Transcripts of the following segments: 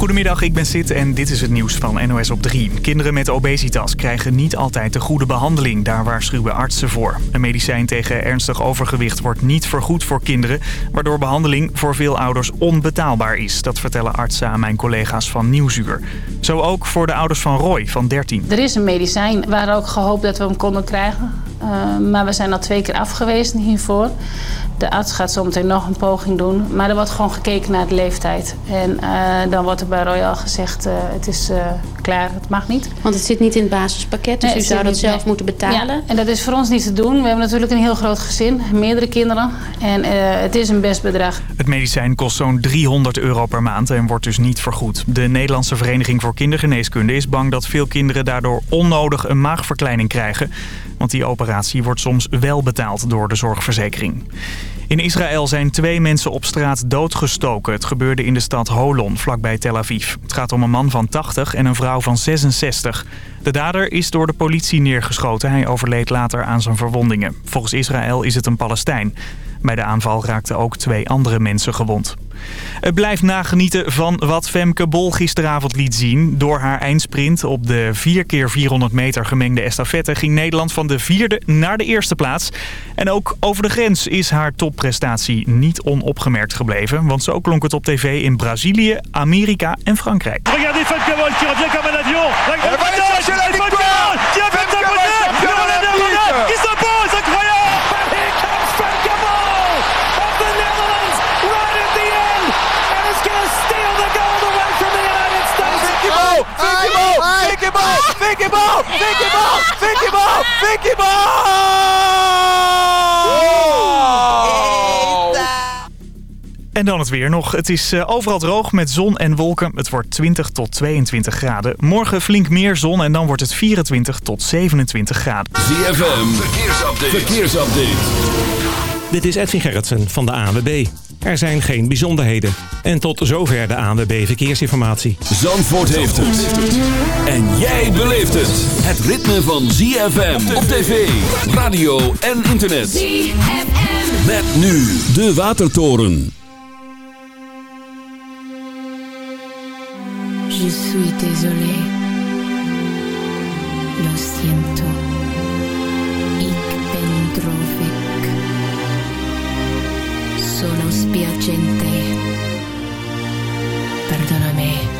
Goedemiddag, ik ben Sid en dit is het nieuws van NOS op 3. Kinderen met obesitas krijgen niet altijd de goede behandeling. Daar waarschuwen artsen voor. Een medicijn tegen ernstig overgewicht wordt niet vergoed voor kinderen... waardoor behandeling voor veel ouders onbetaalbaar is. Dat vertellen artsen aan mijn collega's van Nieuwsuur. Zo ook voor de ouders van Roy van 13. Er is een medicijn. Hadden ook gehoopt dat we hem konden krijgen. Uh, maar we zijn al twee keer afgewezen hiervoor. De arts gaat zometeen nog een poging doen. Maar er wordt gewoon gekeken naar de leeftijd. En uh, dan wordt er bij Royal gezegd, uh, het is klaar, het mag niet. Want het zit niet in het basispakket, dus nee, u zou dat zelf moeten betalen? Ja, en dat is voor ons niet te doen. We hebben natuurlijk een heel groot gezin, meerdere kinderen. En het is een best bedrag. Het medicijn kost zo'n 300 euro per maand en wordt dus niet vergoed. De Nederlandse Vereniging voor Kindergeneeskunde is bang dat veel kinderen daardoor onnodig een maagverkleining krijgen. Want die operatie wordt soms wel betaald door de zorgverzekering. In Israël zijn twee mensen op straat doodgestoken. Het gebeurde in de stad Holon, vlakbij Tel Aviv. Het gaat om een man van 80 en een vrouw van 66. De dader is door de politie neergeschoten. Hij overleed later aan zijn verwondingen. Volgens Israël is het een Palestijn. Bij de aanval raakten ook twee andere mensen gewond. Het blijft nagenieten van wat Femke Bol gisteravond liet zien. Door haar eindsprint op de 4x400 meter gemengde estafette ging Nederland van de vierde naar de eerste plaats. En ook over de grens is haar topprestatie niet onopgemerkt gebleven. Want zo klonk het op tv in Brazilië, Amerika en Frankrijk. Regardez Femke Bol qui revient comme un avion. La grande bataille, Femke Bol qui Ball! Vicky Ball! Vicky Ball! Vicky Ball! Vicky Ball! Vicky En dan het weer nog. Het is overal droog met zon en wolken. Het wordt 20 tot 22 graden. Morgen flink meer zon en dan wordt het 24 tot 27 graden. ZFM, verkeersupdate. verkeersupdate. Dit is Edwin Gerritsen van de ANWB. Er zijn geen bijzonderheden. En tot zover de ANWB Verkeersinformatie. Zandvoort heeft het. En jij beleeft het. Het ritme van ZFM op tv, radio en internet. ZFM. Met nu de Watertoren. Je suis désolé. Lo siento. Ik ben droevig. Sono spiacente. Perdonami.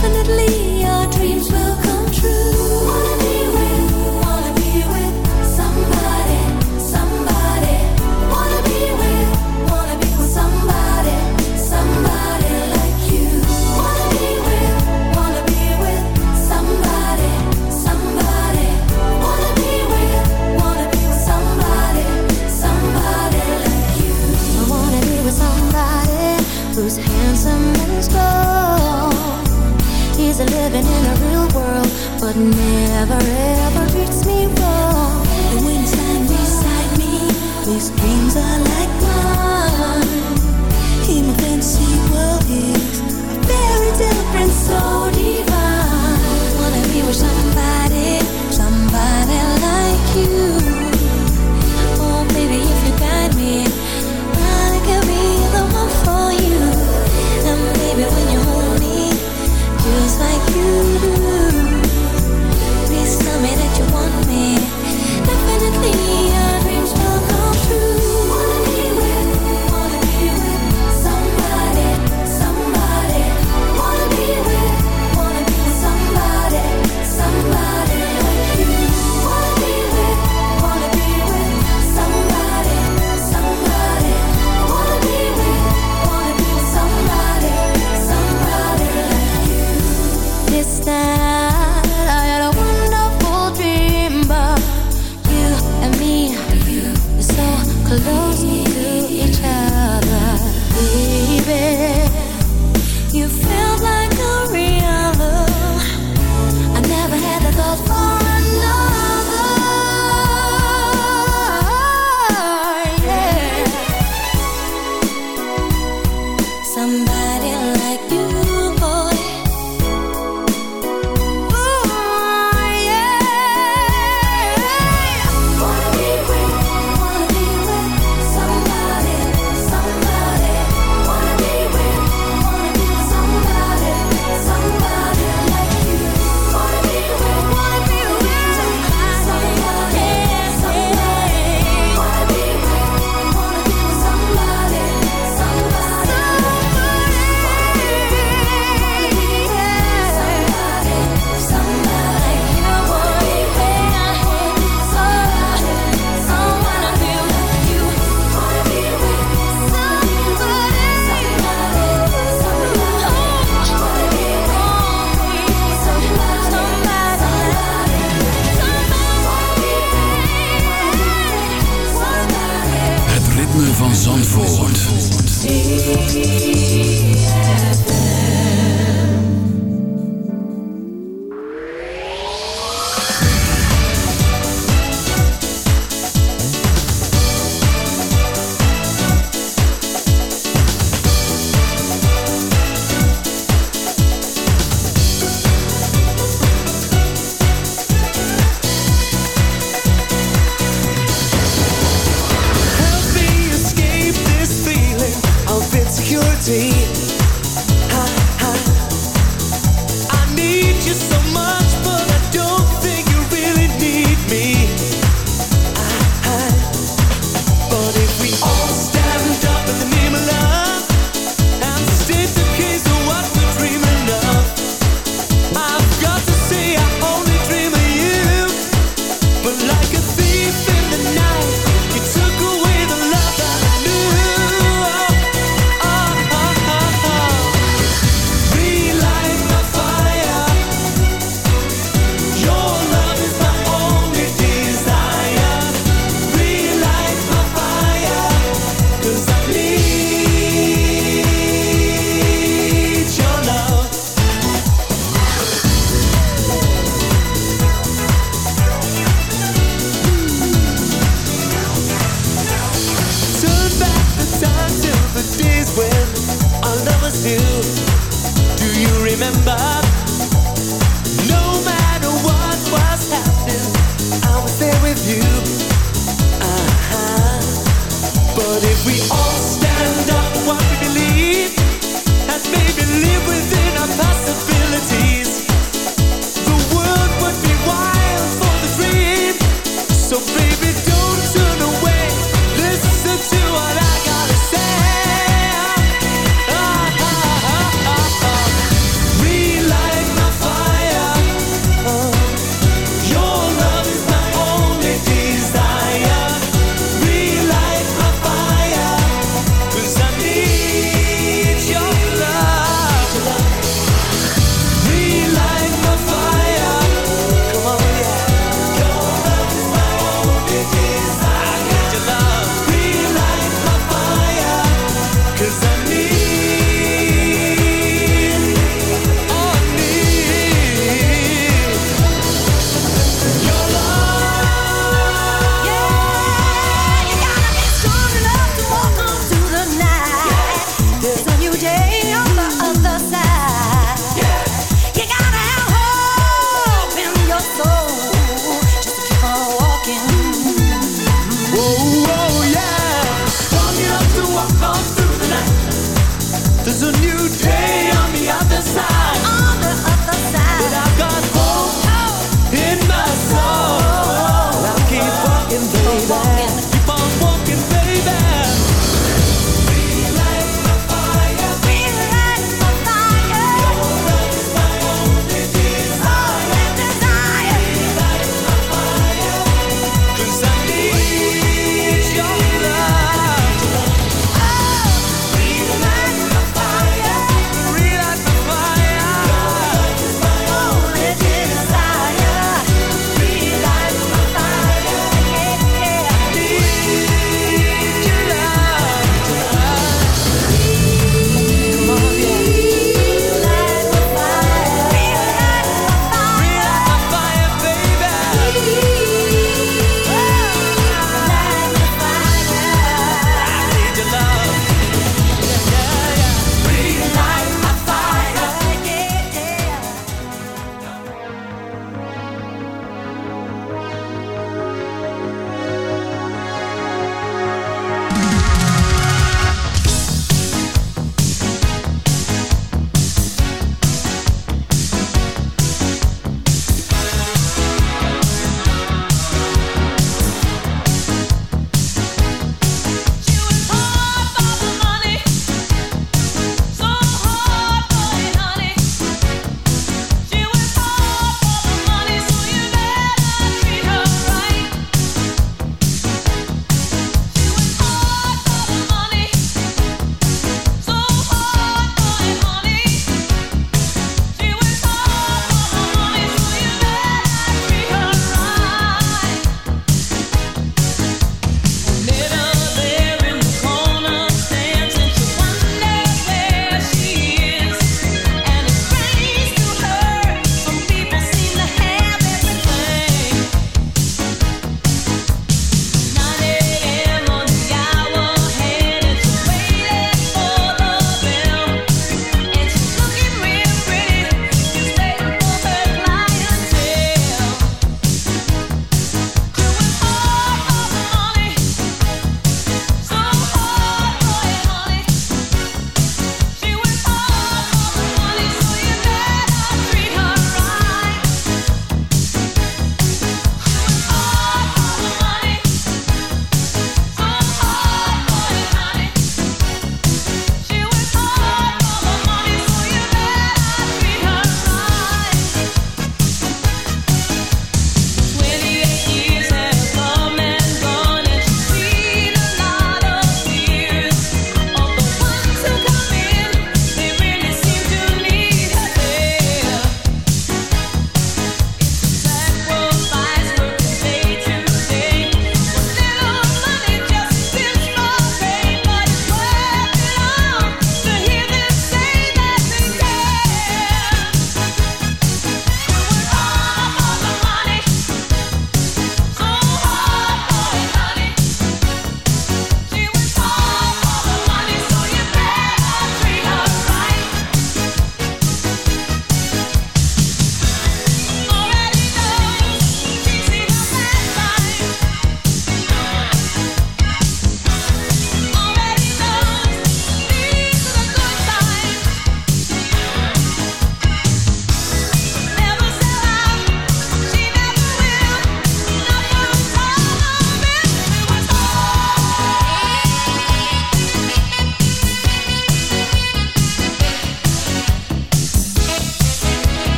Definitely, your dreams will He's living in a real world, but never ever treats me wrong. And when he's lying beside me, his dreams are like mine. In my fantasy world, he's very different, so divine. Wanna be with somebody, somebody like you.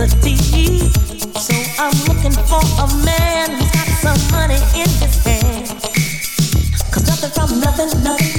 So I'm looking for a man who's got some money in his hand. Cause nothing from nothing, nothing.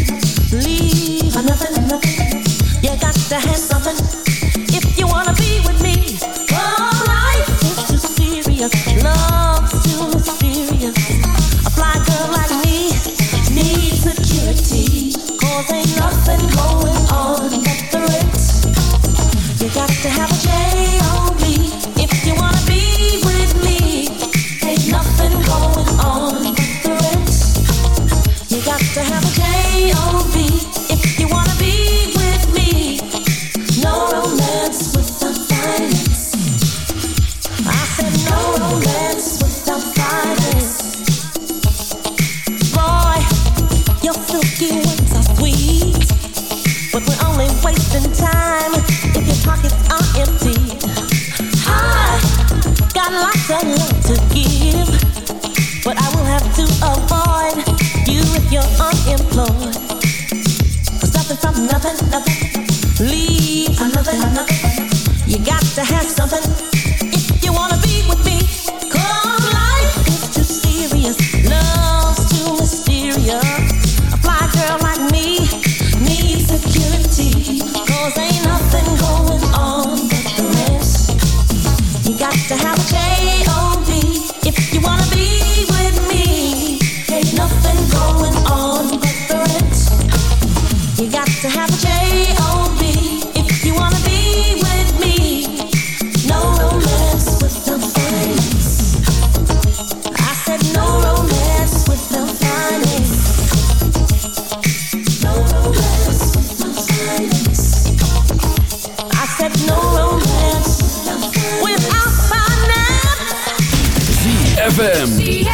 ZFM.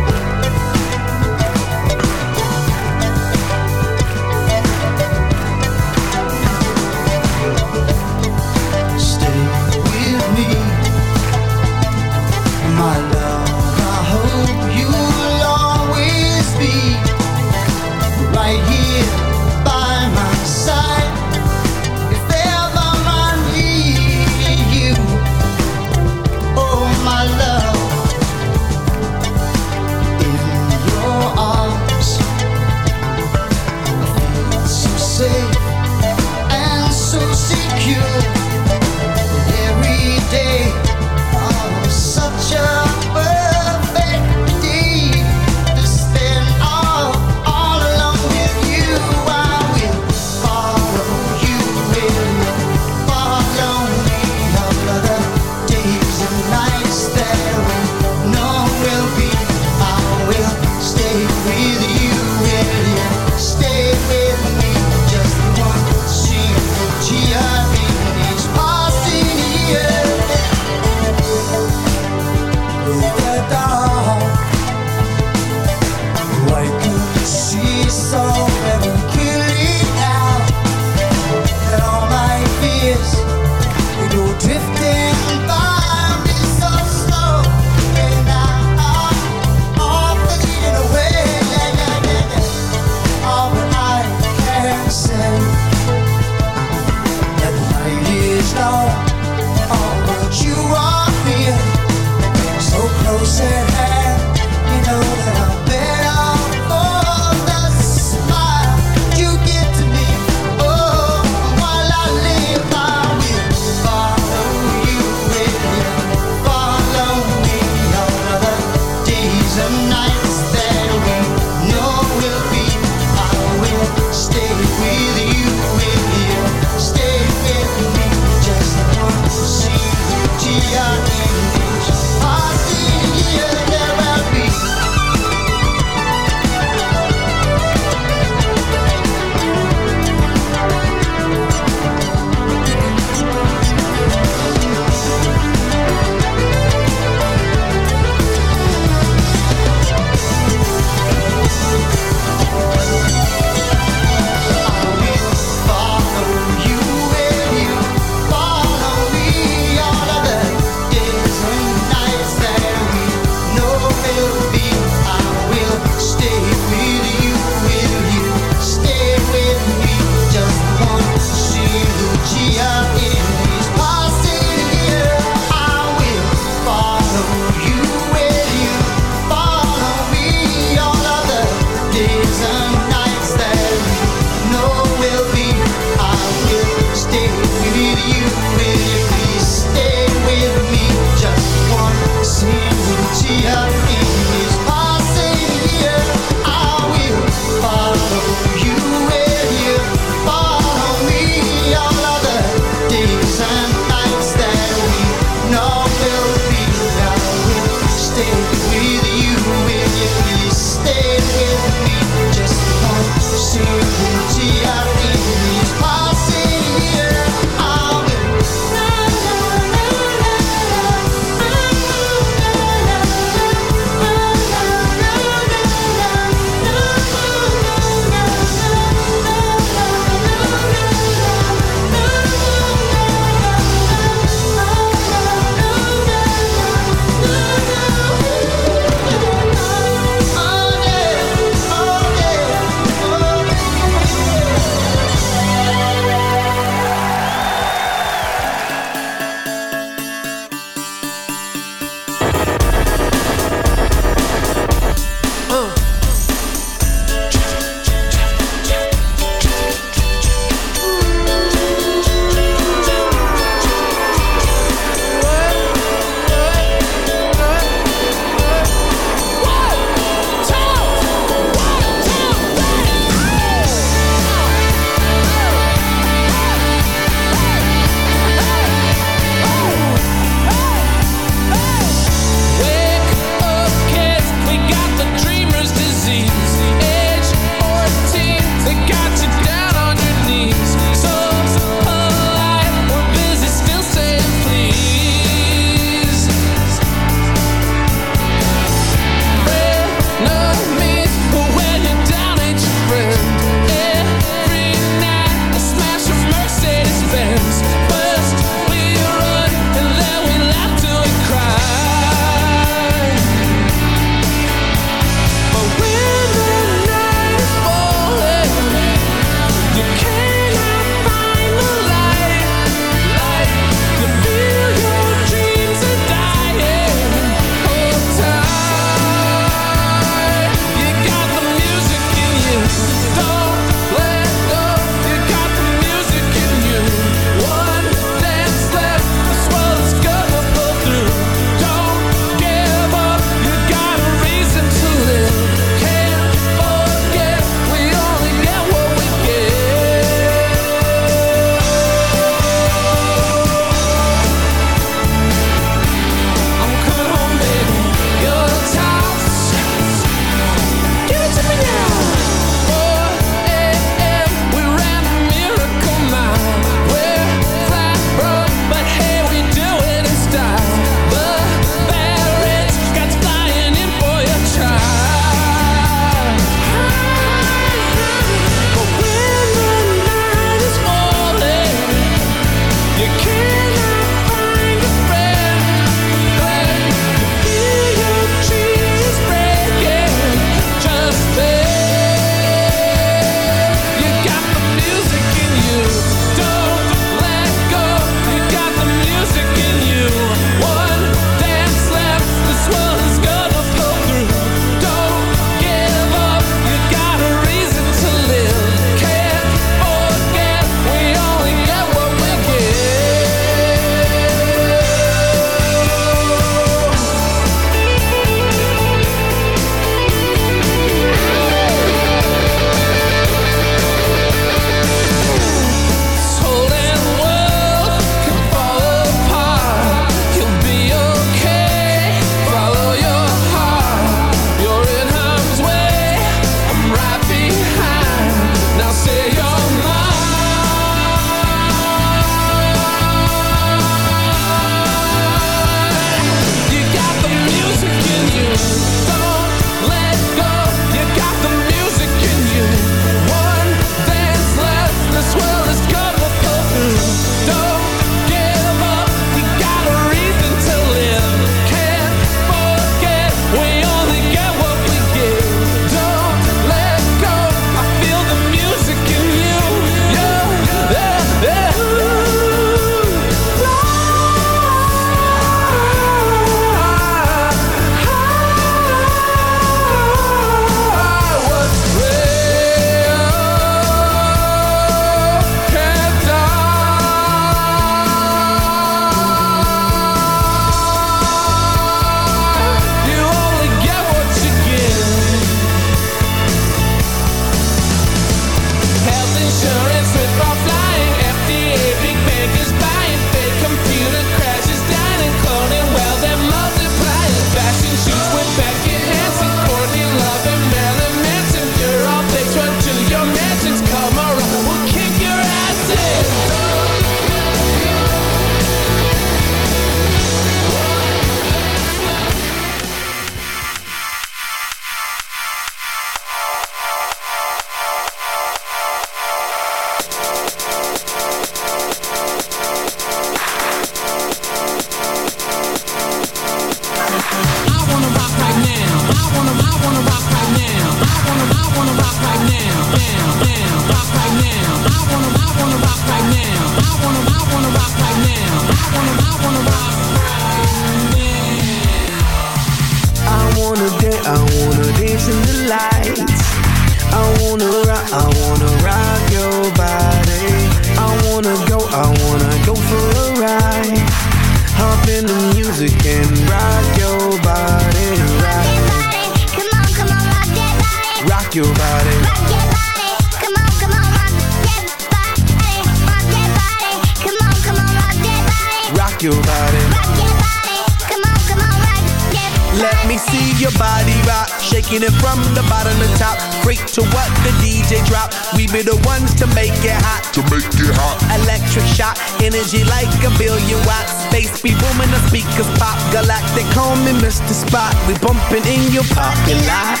Your parking lot.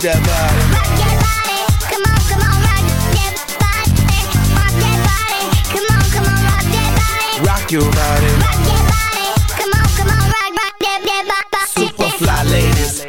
That body. Rock that body. Come on, come on, rock that body. Rock that body. Come on, come on, rock that body. Rock your body. Rock that body.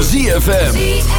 ZFM.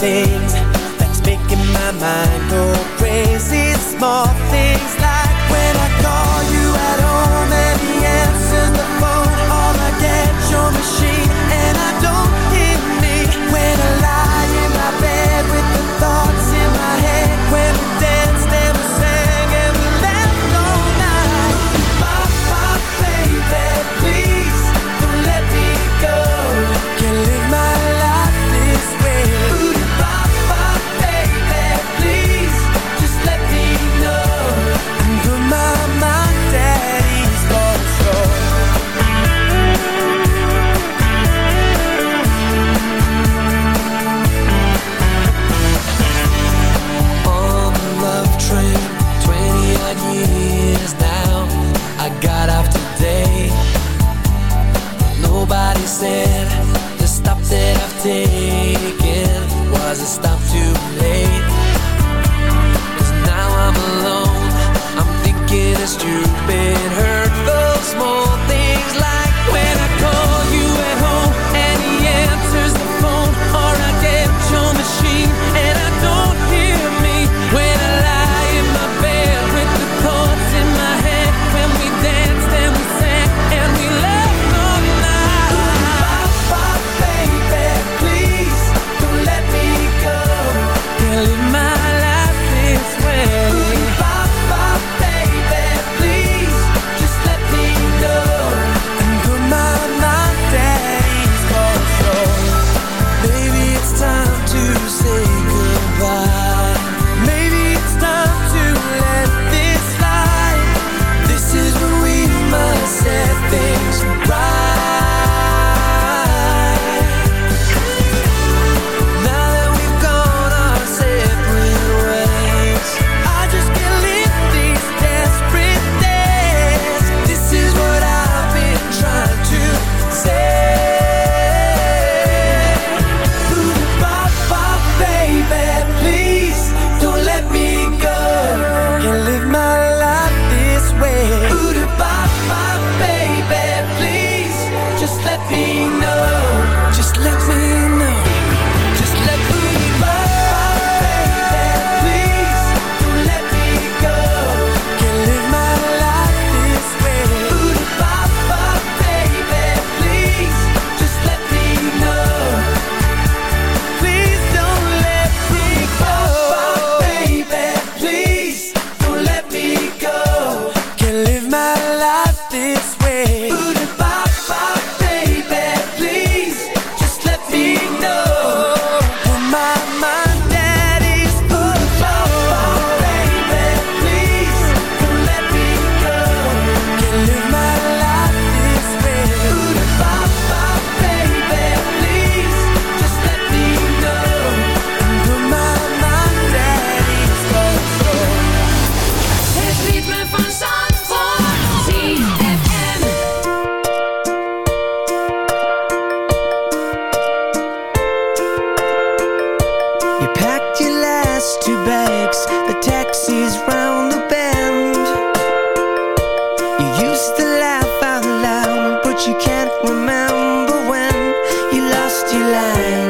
thing shine